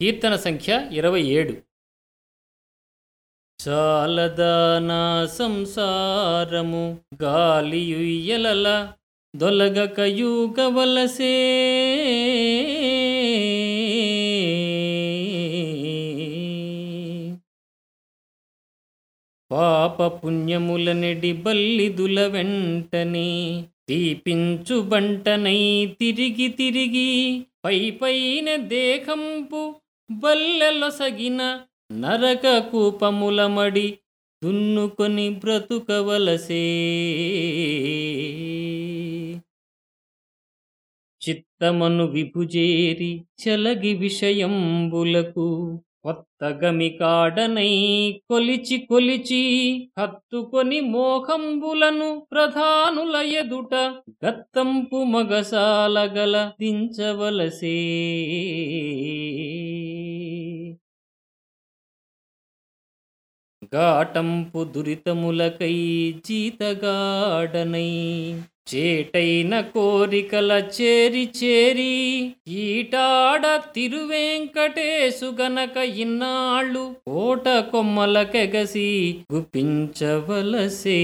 కీర్తన సంఖ్య ఇరవై ఏడు. చాలదానా సంసారము గాలియుయ్యలల దొలగక యూగవలసే పాప పుణ్యములనెడి బల్లిదుల వెంటనే తీపించు బంటనై తిరిగి తిరిగి పై పైన దేహంపు బల్లెలొసగిన నరక కూపములమడి దున్నుకొని బ్రతుకవలసే. చిత్తమను విభుజేరి చలగి విషయంబులకు కొత్త గమికాడనై కొలిచి కొలిచి హత్తుకొని మోహంబులను ప్రధానుల ఎదుట గత్తంపు మగసాలగల దించవలసే. గాటంపు దురితములకై జీతగాడనై చేటైన కోరికల చేరి చేరి ఈటాడ తిరువెంకటేశు గనక ఇన్నాళ్ళు కోట కొమ్మలకెగసి గుప్పించవలసే.